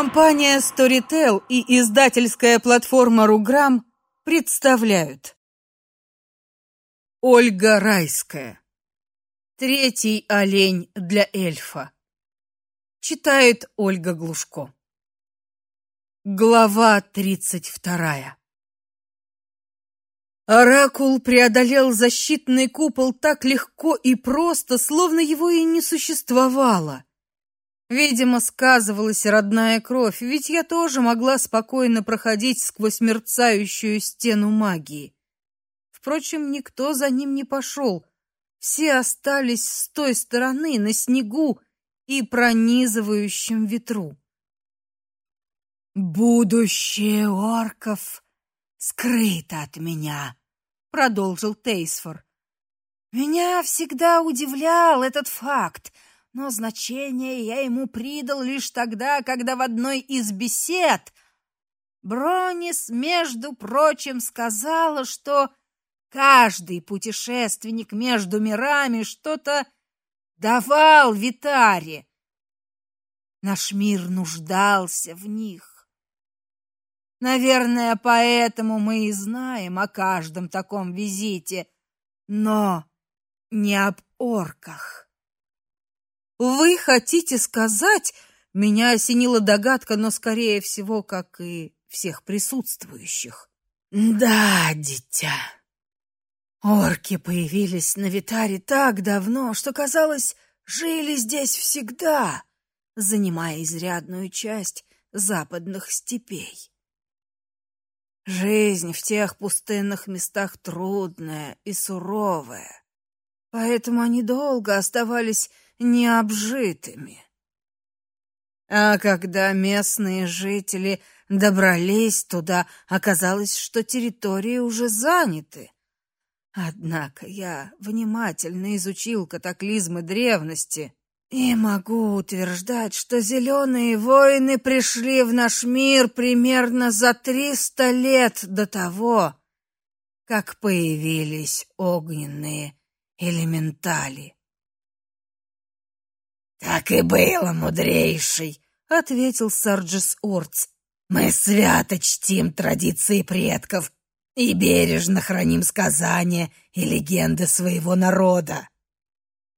Компания Storytel и издательская платформа Руграм представляют. Ольга Райская. Третий олень для эльфа Читает Ольга Глушко. Глава тридцать вторая. Оракул преодолел защитный купол так легко и просто, словно его и не существовало. Видимо, сказывалась родная кровь, ведь я тоже могла спокойно проходить сквозь мерцающую стену магии. Впрочем, никто за ним не пошел. Все остались с той стороны на снегу и пронизывающем ветру. Будущее орков скрыто от меня, продолжил Тейсфор. Меня всегда удивлял этот факт, но значение я ему придал лишь тогда, когда в одной из бесед Бронис, между прочим, сказала, что каждый путешественник между мирами что-то давал Витаре. Наш мир нуждался в них. Наверное, поэтому мы и знаем о каждом таком визите, но не об орках. Вы хотите сказать, меня осенила догадка, но скорее всего, как и всех присутствующих. Да, дитя. Орки появились на Витаре так давно, что казалось, жили здесь всегда, занимая изрядную часть западных степей. Жизнь в тех пустынных местах трудная и суровая, поэтому они долго оставались необжитыми. А когда местные жители добрались туда, оказалось, что территории уже заняты. Однако я внимательно изучил катаклизмы древности и могу утверждать, что зеленые воины пришли в наш мир примерно за триста лет до того, как появились огненные элементали. Так и было, мудрейший, ответил Сарджис Орц. Мы свято чтим традиции предков и бережно храним сказания и легенды своего народа.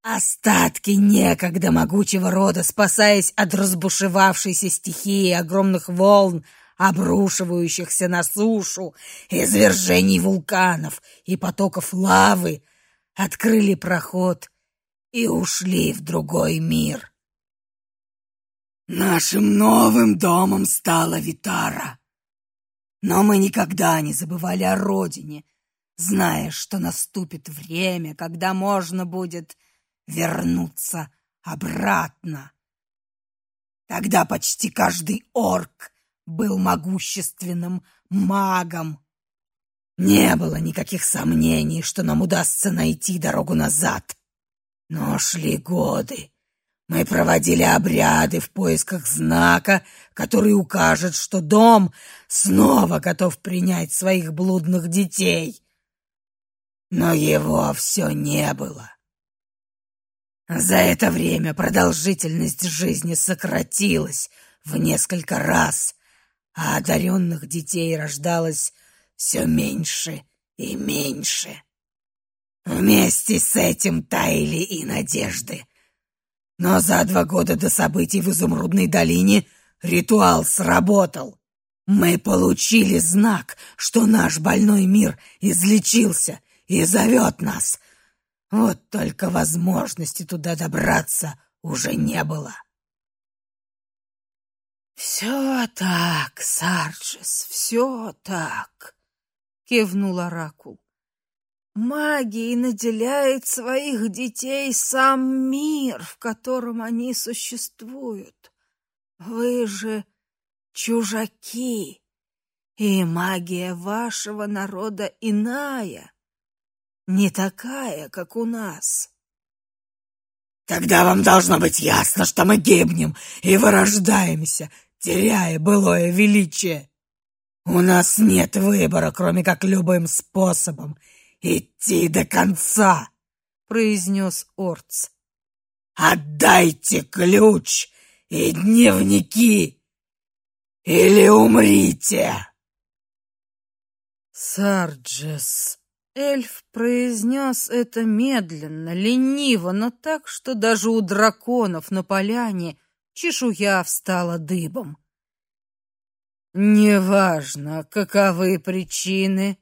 Остатки некогда могучего рода, спасаясь от разбушевавшейся стихии огромных волн, обрушивающихся на сушу, извержений вулканов и потоков лавы, открыли проход и ушли в другой мир. Нашим новым домом стала Витара. Но мы никогда не забывали о родине, зная, что наступит время, когда можно будет вернуться обратно. Тогда почти каждый орк был могущественным магом. Не было никаких сомнений, что нам удастся найти дорогу назад. Но шли годы. Мы проводили обряды в поисках знака, который укажет, что дом снова готов принять своих блудных детей. Но его все не было. За это время продолжительность жизни сократилась в несколько раз, а одаренных детей рождалось все меньше и меньше. Вместе с этим таяли и надежды. Но за два года до событий в Изумрудной долине ритуал сработал. Мы получили знак, что наш больной мир излечился и зовет нас — вот только возможности туда добраться уже не было. «Все так, Сарджес, все так», — кивнул Оракул. «Магией наделяет своих детей сам мир, в котором они существуют. Вы же чужаки, и магия вашего народа иная не такая, как у нас. Тогда вам должно быть ясно, что мы гибнем и вырождаемся, теряя былое величие. У нас нет выбора, кроме как любым способом идти до конца, произнес Орц. Отдайте ключ и дневники, или умрите!» «Сарджес!» Эльф произнес это медленно, лениво, но так, что даже у драконов на поляне чешуя встала дыбом. «Неважно, каковы причины,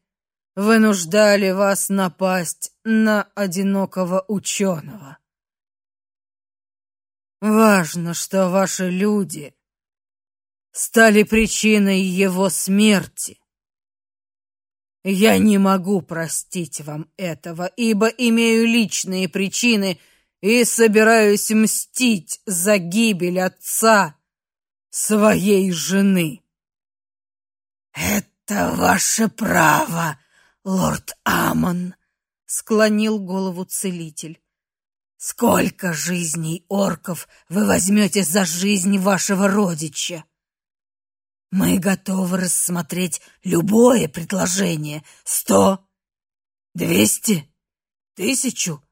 вынуждали вас напасть на одинокого ученого. Важно, что ваши люди стали причиной его смерти. Я не могу простить вам этого, ибо имею личные причины и собираюсь мстить за гибель отца своей жены. Это ваше право, лорд Амон, склонил голову целитель. Сколько жизней орков вы возьмете за жизнь вашего родича? Мы готовы рассмотреть любое предложение. Сто, двести, тысячу.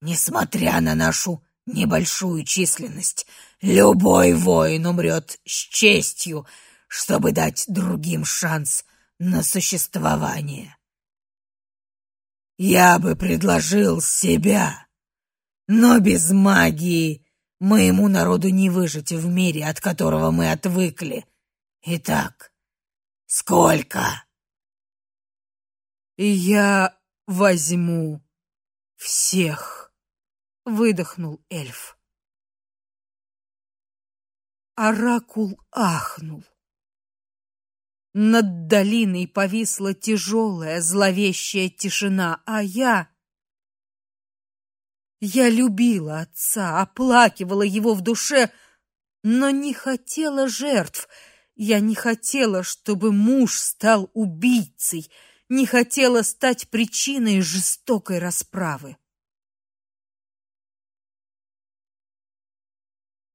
Несмотря на нашу небольшую численность, любой воин умрет с честью, чтобы дать другим шанс на существование. Я бы предложил себя, но без магии моему народу не выжить в мире, от которого мы отвыкли. Итак, сколько? Я возьму всех, выдохнул эльф. Оракул ахнул. Над долиной повисла тяжелая, зловещая тишина, а я я любила отца, оплакивала его в душе, но не хотела жертв. Я не хотела, чтобы муж стал убийцей, не хотела стать причиной жестокой расправы.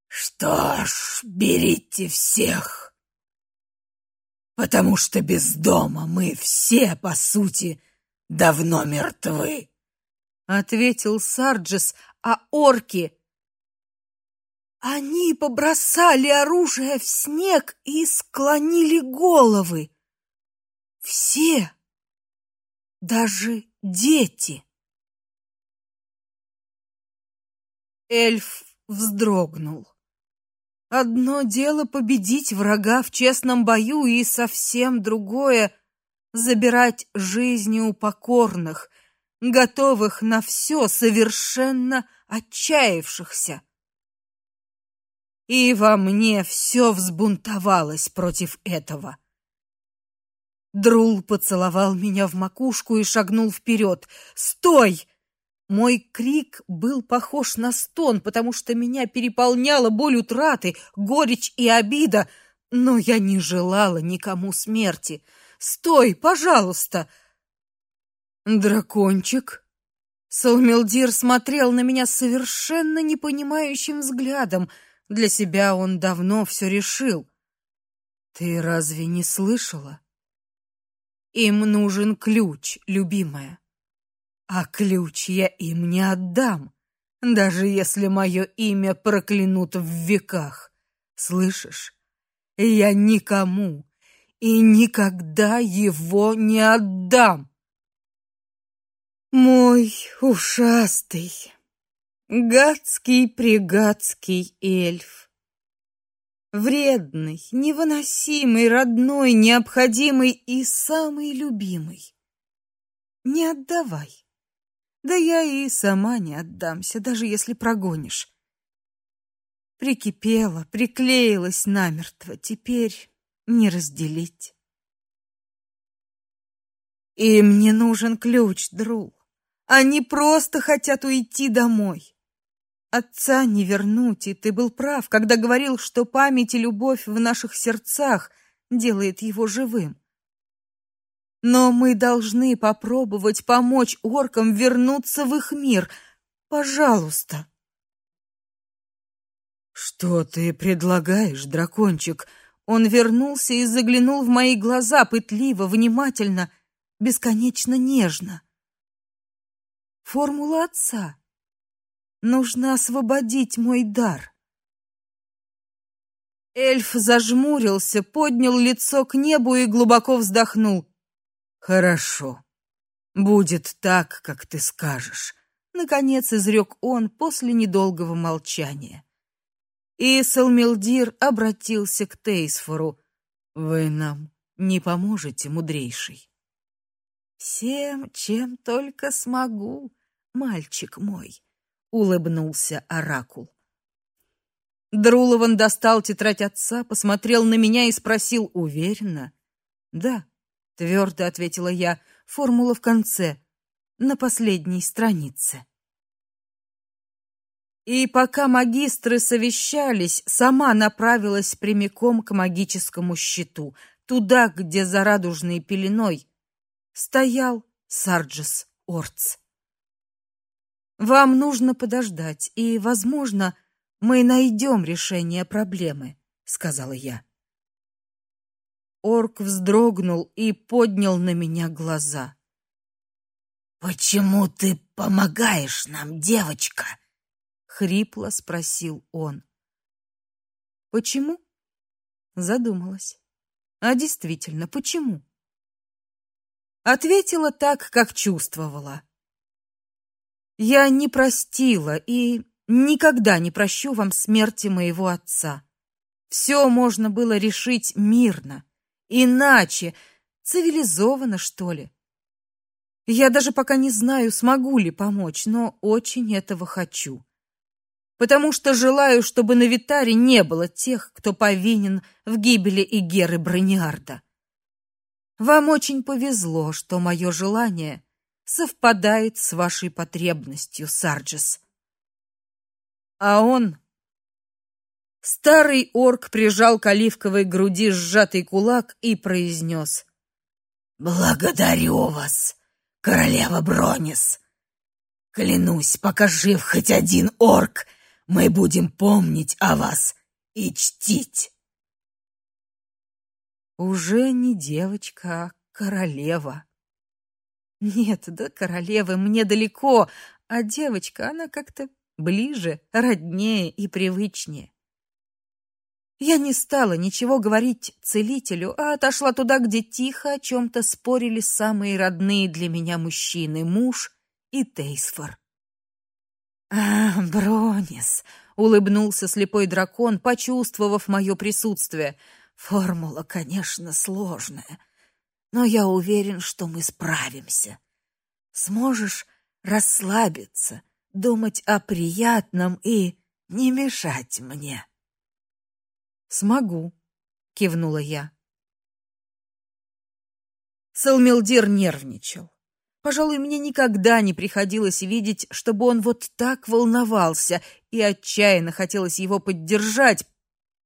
Что ж, берите всех. Потому что без дома мы все, по сути, давно мертвы, ответил Сарджес, а орки они побросали оружие в снег и склонили головы. Все, даже дети. Эльф вздрогнул. Одно дело победить врага в честном бою, и совсем другое забирать жизни у покорных, готовых на все, совершенно отчаявшихся и во мне все взбунтовалось против этого. Друл поцеловал меня в макушку и шагнул вперед. «Стой!» Мой крик был похож на стон, потому что меня переполняла боль утраты, горечь и обида, но я не желала никому смерти. «Стой, пожалуйста!» «Дракончик?» Салмелдир смотрел на меня совершенно непонимающим взглядом — для себя он давно все решил. Ты разве не слышала? Им нужен ключ, любимая. А ключ я им не отдам, даже если мое имя проклянут в веках. Слышишь? Я никому и никогда его не отдам. Мой ушастый Гадский-пригадский эльф. Вредный, невыносимый, родной, необходимый и самый любимый. Не отдавай. Да я и сама не отдамся, даже если прогонишь. Прикипела, приклеилась намертво, теперь не разделить. Им не нужен ключ, друг. Они просто хотят уйти домой. Отца не вернуть, и ты был прав, когда говорил, что память и любовь в наших сердцах делает его живым. Но мы должны попробовать помочь оркам вернуться в их мир. Пожалуйста. Что ты предлагаешь, дракончик? Он вернулся и заглянул в мои глаза пытливо, внимательно, бесконечно нежно. Формула отца. Нужно освободить мой дар. Эльф зажмурился, поднял лицо к небу и глубоко вздохнул. Хорошо. Будет так, как ты скажешь, наконец изрек он после недолгого молчания. И Салмилдир обратился к Тейсфору. Вы нам не поможете, мудрейший. Всем, чем только смогу, мальчик мой, улыбнулся оракул. Друлован достал тетрадь отца, посмотрел на меня и спросил уверенно: "Да", твердо ответила я. Формула в конце, на последней странице. И пока магистры совещались, сама направилась прямиком к магическому щиту, туда, где за радужной пеленой стоял Сарджес Орц. Вам нужно подождать, и, возможно, мы найдем решение проблемы, сказала я. Орк вздрогнул и поднял на меня глаза. Почему ты помогаешь нам, девочка? хрипло спросил он. Почему? Задумалась. А действительно, почему? Ответила так, как чувствовала. Я не простила и никогда не прощу вам смерти моего отца. Все можно было решить мирно, иначе, цивилизованно, что ли. Я даже пока не знаю, смогу ли помочь, но очень этого хочу потому что желаю, чтобы на Витаре не было тех, кто повинен в гибели Игеры Брониарда. Вам очень повезло, что мое желание совпадает с вашей потребностью, Сарджес. А он Старый орк прижал к оливковой груди сжатый кулак и произнес. «Благодарю вас, королева Бронис. Клянусь, пока жив хоть один орк, мы будем помнить о вас и чтить. Уже не девочка, а королева. Нет, до королевы мне далеко, а девочка, она как-то ближе, роднее и привычнее. Я не стала ничего говорить целителю, а отошла туда, где тихо о чем то спорили самые родные для меня мужчины, муж и Тейсфор. «А, Бронис!» — улыбнулся слепой дракон, почувствовав мое присутствие. «Формула, конечно, сложная, но я уверен, что мы справимся. Сможешь расслабиться, думать о приятном и не мешать мне». «Смогу», — кивнула я. Салмилдир нервничал. Пожалуй, мне никогда не приходилось видеть, чтобы он вот так волновался, и отчаянно хотелось его поддержать,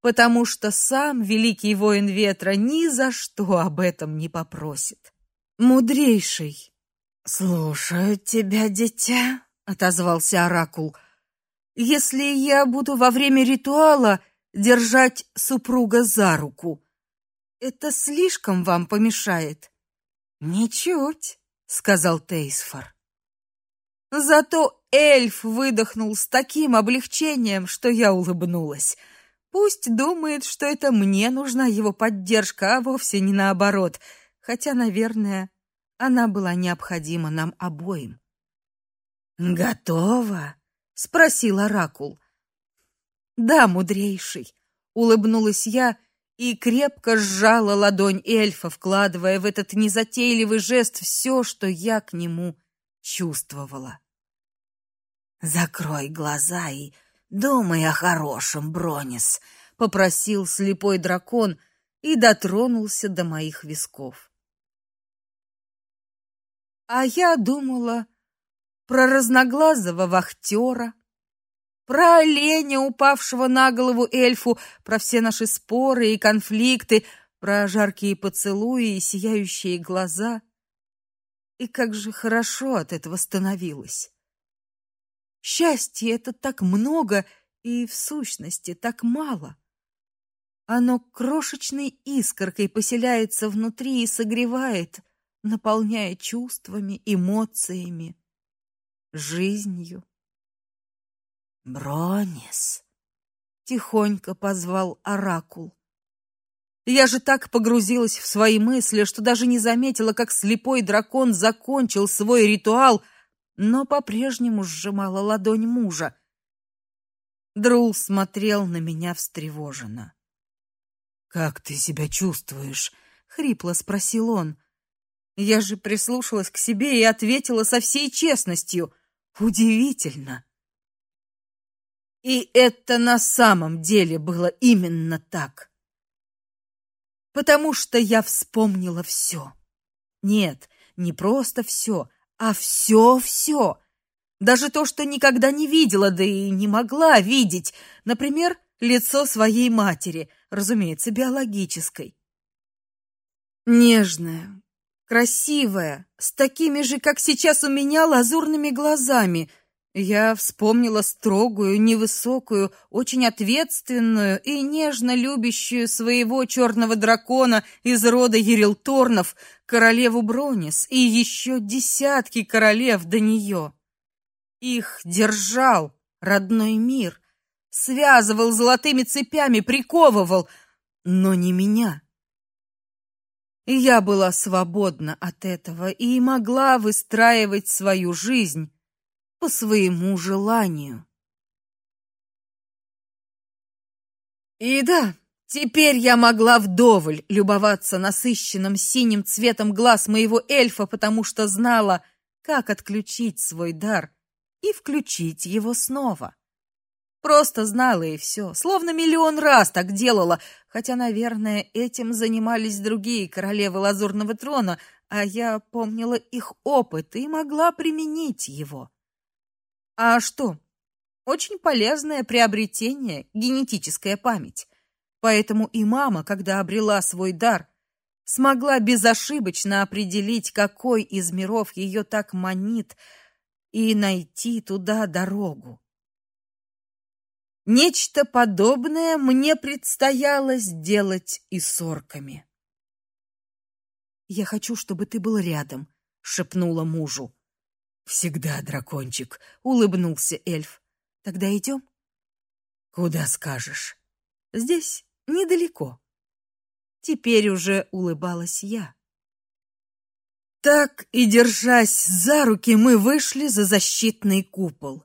потому что сам великий воин ветра ни за что об этом не попросит. Мудрейший. Слушаю тебя, дитя, отозвался оракул. Если я буду во время ритуала держать супруга за руку, это слишком вам помешает? Ничуть сказал Тейсфор. Зато эльф выдохнул с таким облегчением, что я улыбнулась. Пусть думает, что это мне нужна его поддержка, а вовсе не наоборот, хотя, наверное, она была необходима нам обоим. Готова? спросил оракул. Да, мудрейший, улыбнулась я и крепко сжала ладонь эльфа, вкладывая в этот незатейливый жест все, что я к нему чувствовала. Закрой глаза и думай о хорошем, Бронис, попросил слепой дракон и дотронулся до моих висков. А я думала про разноглазого вахтера, про оленя, упавшего на голову эльфу, про все наши споры и конфликты, про жаркие поцелуи и сияющие глаза. И как же хорошо от этого становилось. Счастье это так много и в сущности так мало. Оно крошечной искоркой поселяется внутри и согревает, наполняя чувствами, эмоциями, жизнью. Бронис, тихонько позвал оракул. Я же так погрузилась в свои мысли, что даже не заметила, как слепой дракон закончил свой ритуал, но по-прежнему сжимала ладонь мужа. Друл смотрел на меня встревоженно. Как ты себя чувствуешь? хрипло спросил он. Я же прислушалась к себе и ответила со всей честностью: удивительно. И это на самом деле было именно так. Потому что я вспомнила все. Нет, не просто все, а все-все. Даже то, что никогда не видела, да и не могла видеть. Например, лицо своей матери, разумеется, биологической. Нежная, красивая, с такими же, как сейчас у меня, лазурными глазами. Я вспомнила строгую, невысокую, очень ответственную и нежно любящую своего черного дракона из рода Ерилторнов, королеву Бронис и еще десятки королев до нее. Их держал родной мир, связывал золотыми цепями, приковывал, но не меня. Я была свободна от этого и могла выстраивать свою жизнь по своему желанию. И да, теперь я могла вдоволь любоваться насыщенным синим цветом глаз моего эльфа, потому что знала, как отключить свой дар и включить его снова. Просто знала и все, словно миллион раз так делала, хотя, наверное, этим занимались другие королевы Лазурного трона, а я помнила их опыт и могла применить его. А что? Очень полезное приобретение генетическая память. Поэтому и мама, когда обрела свой дар, смогла безошибочно определить, какой из миров ее так манит, и найти туда дорогу. Нечто подобное мне предстояло сделать и с орками. Я хочу, чтобы ты был рядом, шепнула мужу. Всегда, дракончик, улыбнулся эльф. Тогда идем?» Куда скажешь? Здесь недалеко. Теперь уже улыбалась я. Так и держась за руки, мы вышли за защитный купол.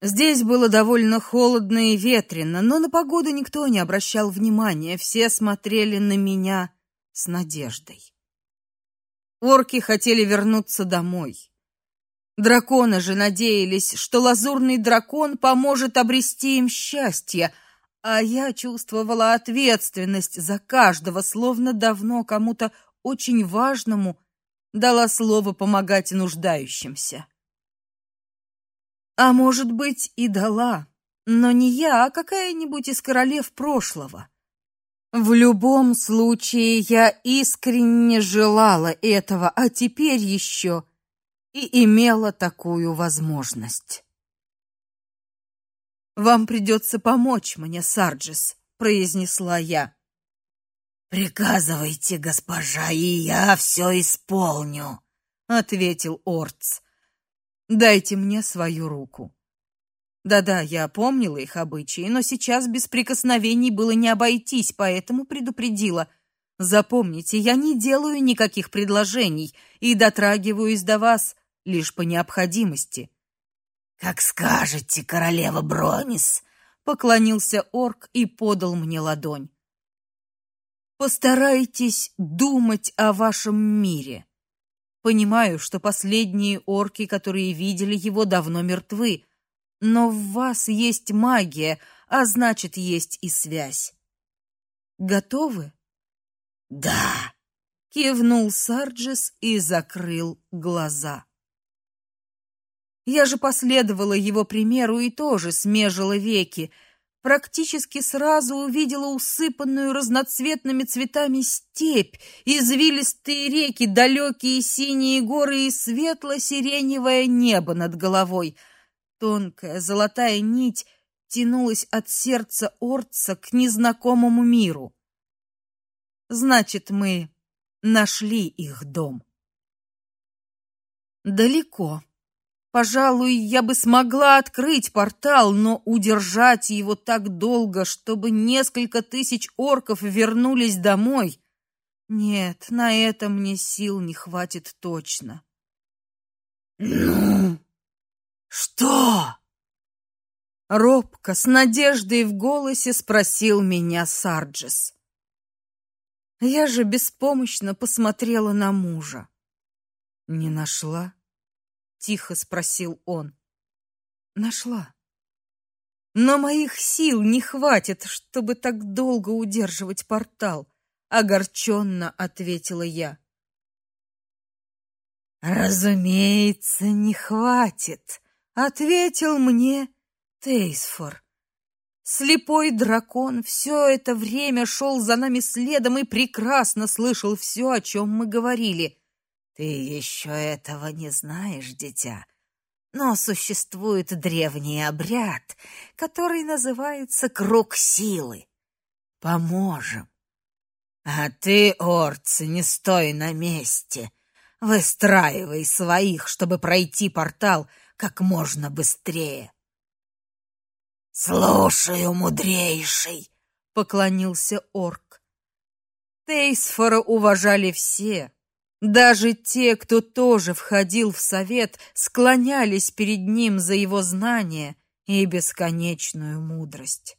Здесь было довольно холодно и ветрено, но на погоду никто не обращал внимания, все смотрели на меня с надеждой. Орки хотели вернуться домой. Драконы же надеялись, что лазурный дракон поможет обрести им счастье, а я чувствовала ответственность за каждого, словно давно кому-то очень важному дала слово помогать нуждающимся. А может быть, и дала, но не я, а какая-нибудь из королев прошлого. В любом случае, я искренне желала этого, а теперь еще и имела такую возможность. Вам придется помочь мне, Сарджис, произнесла я. Приказывайте, госпожа, и я все исполню, ответил Орц. Дайте мне свою руку. Да-да, я помнила их обычаи, но сейчас без прикосновений было не обойтись, поэтому предупредила. Запомните, я не делаю никаких предложений и дотрагиваюсь до вас лишь по необходимости. Как скажете, королева Бронис, поклонился орк и подал мне ладонь. Постарайтесь думать о вашем мире. Понимаю, что последние орки, которые видели его, давно мертвы, но в вас есть магия, а значит, есть и связь. Готовы? Да, кивнул Сарджис и закрыл глаза. Я же последовала его примеру и тоже смежила веки, практически сразу увидела усыпанную разноцветными цветами степь, извилистые реки, далекие синие горы и светло-сиреневое небо над головой. Тонкая золотая нить тянулась от сердца Орца к незнакомому миру. Значит, мы нашли их дом. Далеко, Пожалуй, я бы смогла открыть портал, но удержать его так долго, чтобы несколько тысяч орков вернулись домой. Нет, на это мне сил не хватит точно. Ну, что? Робко, с надеждой в голосе спросил меня Сарджес. Я же беспомощно посмотрела на мужа. Не нашла? тихо спросил он. Нашла. Но моих сил не хватит, чтобы так долго удерживать портал, огорченно ответила я. Разумеется, не хватит, ответил мне Тейсфор. Слепой дракон все это время шел за нами следом и прекрасно слышал все, о чем мы говорили. Ты еще этого не знаешь, дитя. Но существует древний обряд, который называется круг силы. Поможем. А ты, Орц, не стой на месте. Выстраивай своих, чтобы пройти портал как можно быстрее. «Слушаю, мудрейший!» — поклонился орк. Тейсфора уважали все. Даже те, кто тоже входил в совет, склонялись перед ним за его знания и бесконечную мудрость.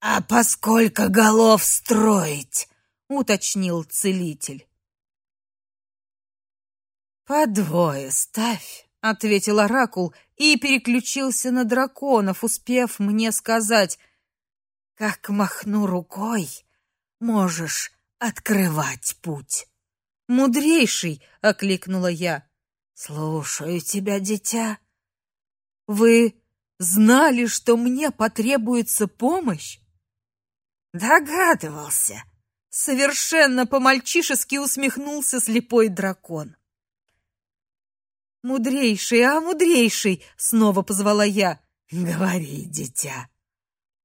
«А поскольку голов строить?» — уточнил целитель. «По двое ставь», — ответил оракул и переключился на драконов, успев мне сказать, «Как махну рукой, можешь открывать путь». «Мудрейший!» — окликнула я. «Слушаю тебя, дитя». «Вы знали, что мне потребуется помощь?» «Догадывался». Совершенно по-мальчишески усмехнулся слепой дракон. «Мудрейший, а мудрейший!» — снова позвала я. «Говори, дитя».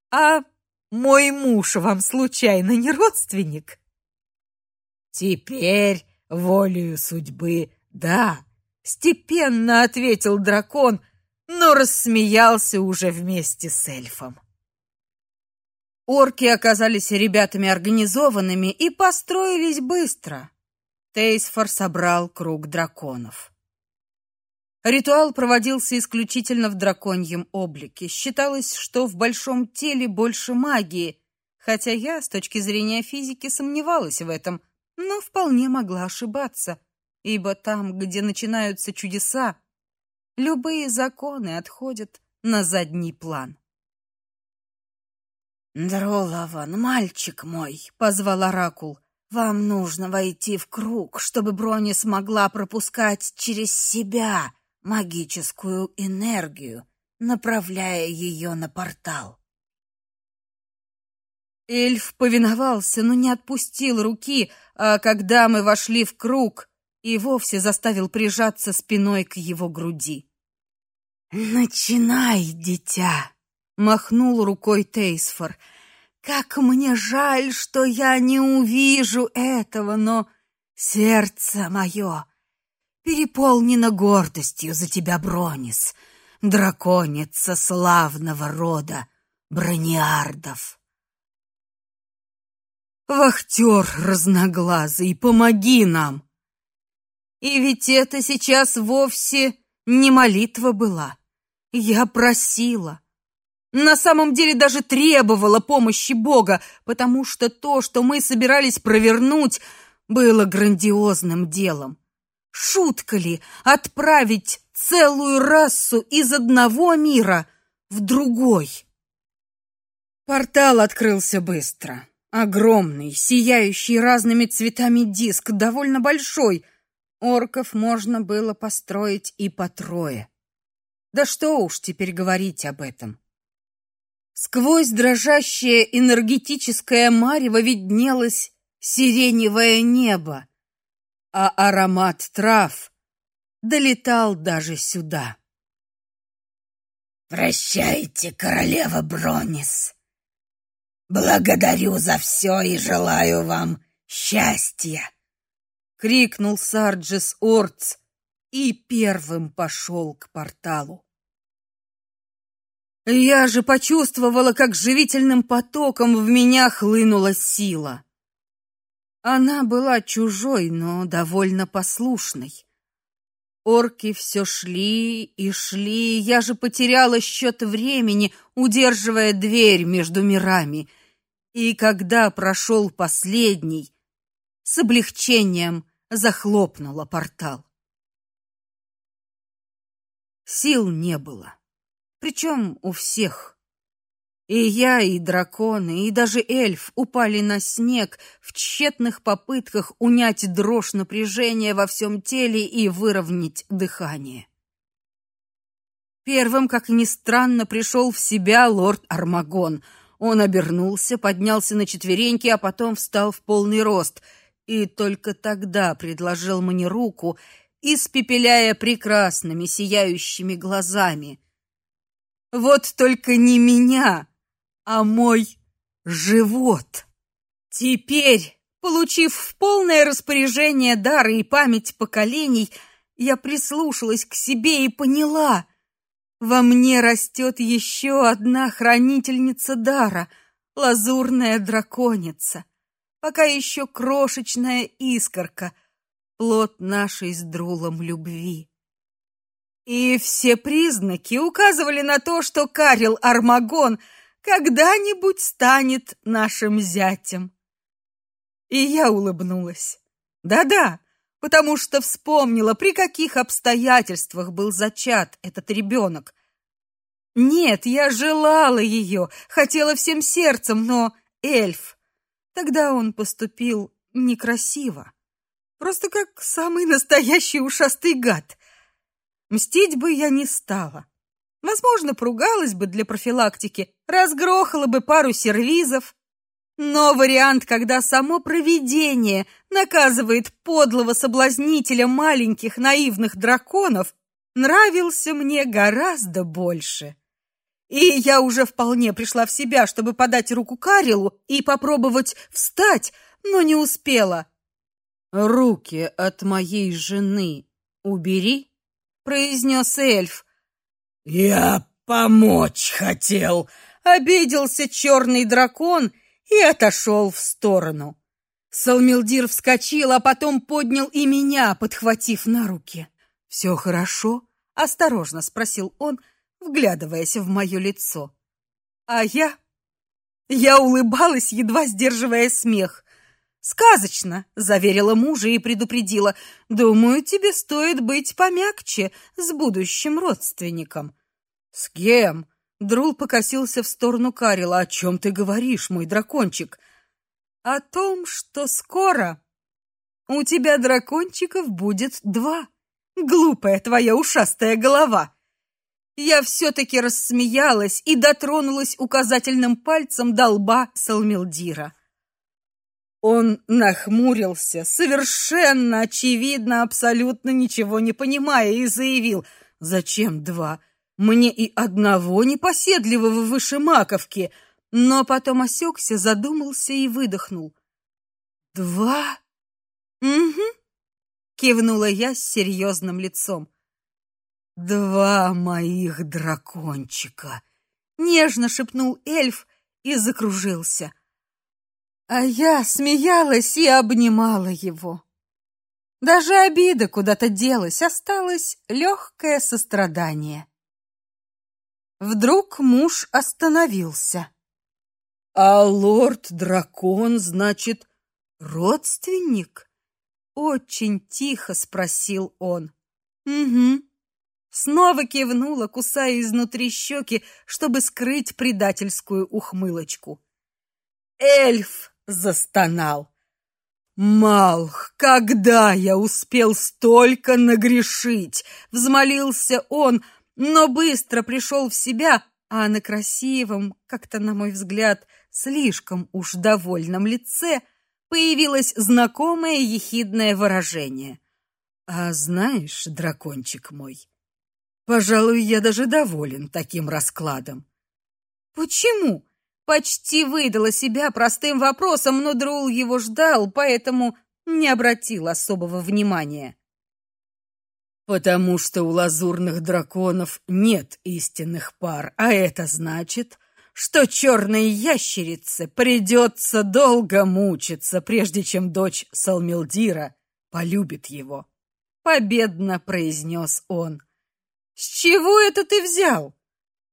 «А мой муж вам случайно не родственник?» «Теперь, волею судьбы, да», — степенно ответил дракон, но рассмеялся уже вместе с эльфом. Орки оказались ребятами организованными и построились быстро. Тейсфор собрал круг драконов. Ритуал проводился исключительно в драконьем облике. Считалось, что в большом теле больше магии, хотя я, с точки зрения физики, сомневалась в этом, но вполне могла ошибаться, ибо там, где начинаются чудеса, любые законы отходят на задний план. «Дролован, мальчик мой!» — позвал Оракул. «Вам нужно войти в круг, чтобы броня смогла пропускать через себя магическую энергию, направляя ее на портал. Эльф повиновался, но не отпустил руки, а когда мы вошли в круг, и вовсе заставил прижаться спиной к его груди. «Начинай, дитя!» — махнул рукой Тейсфор. «Как мне жаль, что я не увижу этого, но сердце мое переполнена гордостью за тебя, Бронис, драконица славного рода брониардов. Вахтер разноглазый, помоги нам! И ведь это сейчас вовсе не молитва была. Я просила. На самом деле даже требовала помощи Бога, потому что то, что мы собирались провернуть, было грандиозным делом. Шутка ли отправить целую расу из одного мира в другой? Портал открылся быстро. Огромный, сияющий разными цветами диск, довольно большой. Орков можно было построить и по трое. Да что уж теперь говорить об этом. Сквозь дрожащее энергетическое марево виднелось сиреневое небо, а аромат трав долетал даже сюда. «Прощайте, королева Бронис! Благодарю за все и желаю вам счастья!» — крикнул Сарджес Орц, и первым пошел к порталу. Я же почувствовала, как живительным потоком в меня хлынула сила. Она была чужой, но довольно послушной. Орки все шли и шли, я же потеряла счет времени, удерживая дверь между мирами. И когда прошел последний, с облегчением захлопнула портал. Сил не было, причем у всех. И я, и драконы, и даже эльф упали на снег в тщетных попытках унять дрожь напряжения во всем теле и выровнять дыхание. Первым, как ни странно, пришел в себя лорд Армагон. Он обернулся, поднялся на четвереньки, а потом встал в полный рост и только тогда предложил мне руку, испепеляя прекрасными сияющими глазами. Вот только не меня, а мой живот. Теперь, получив в полное распоряжение дары и память поколений, я прислушалась к себе и поняла, во мне растет еще одна хранительница дара, лазурная драконица, пока еще крошечная искорка, плод нашей с Друлом любви. И все признаки указывали на то, что Карил Армагон — когда-нибудь станет нашим зятем. И я улыбнулась. Да-да, потому что вспомнила, при каких обстоятельствах был зачат этот ребенок. Нет, я желала ее, хотела всем сердцем, но эльф. Тогда он поступил некрасиво. Просто как самый настоящий ушастый гад. Мстить бы я не стала. Возможно, поругалась бы для профилактики, разгрохала бы пару сервизов. Но вариант, когда само провидение наказывает подлого соблазнителя маленьких наивных драконов, нравился мне гораздо больше. И я уже вполне пришла в себя, чтобы подать руку Карилу и попробовать встать, но не успела. «Руки от моей жены убери», — произнес эльф, «Я помочь хотел!» — обиделся черный дракон и отошел в сторону. Салмилдир вскочил, а потом поднял и меня, подхватив на руки. «Все хорошо?» — осторожно спросил он, вглядываясь в мое лицо. А я... Я улыбалась, едва сдерживая смех. «Сказочно!» — заверила мужа и предупредила. «Думаю, тебе стоит быть помягче с будущим родственником». «С кем?» — Друл покосился в сторону Карила. «О чем ты говоришь, мой дракончик?» «О том, что скоро у тебя дракончиков будет два. Глупая твоя ушастая голова!» Я все-таки рассмеялась и дотронулась указательным пальцем до лба Салмилдира. Он нахмурился, совершенно очевидно, абсолютно ничего не понимая, и заявил, «Зачем два? Мне и одного непоседливого выше маковки». Но потом осекся, задумался и выдохнул. «Два?» «Угу», — кивнула я с серьезным лицом. «Два моих дракончика!» — нежно шепнул эльф и закружился. А я смеялась и обнимала его. Даже обида куда-то делась, осталось легкое сострадание. Вдруг муж остановился. А лорд-дракон, значит, родственник? Очень тихо спросил он. Угу. Снова кивнула, кусая изнутри щеки, чтобы скрыть предательскую ухмылочку. Эльф застонал. Малх, когда я успел столько нагрешить? Взмолился он, но быстро пришел в себя, а на красивом, как-то на мой взгляд, слишком уж довольном лице появилось знакомое ехидное выражение. А знаешь, дракончик мой, пожалуй, я даже доволен таким раскладом. Почему? Почти выдала себя простым вопросом, но Друл его ждал, поэтому не обратил особого внимания. Потому что у лазурных драконов нет истинных пар, а это значит, что черной ящерице придется долго мучиться, прежде чем дочь Салмилдира полюбит его. Победно произнес он. С чего это ты взял?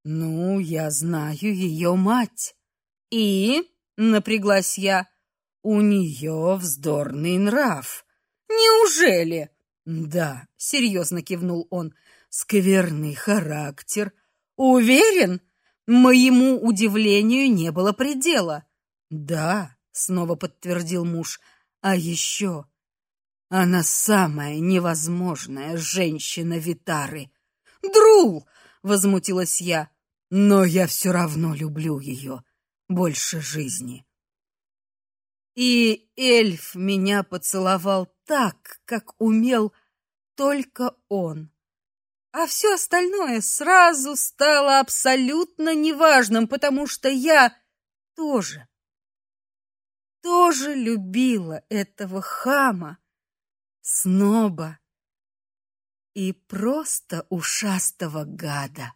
Ну, я знаю ее мать. И, напряглась я, у нее вздорный нрав. Неужели? Да, серьезно кивнул он. Скверный характер. Уверен? Моему удивлению не было предела. Да, снова подтвердил муж. А еще она самая невозможная женщина Витары. Друл, возмутилась я. Но я все равно люблю ее больше жизни. И эльф меня поцеловал так, как умел только он. А все остальное сразу стало абсолютно неважным, потому что я тоже тоже любила этого хама, сноба и просто ушастого гада.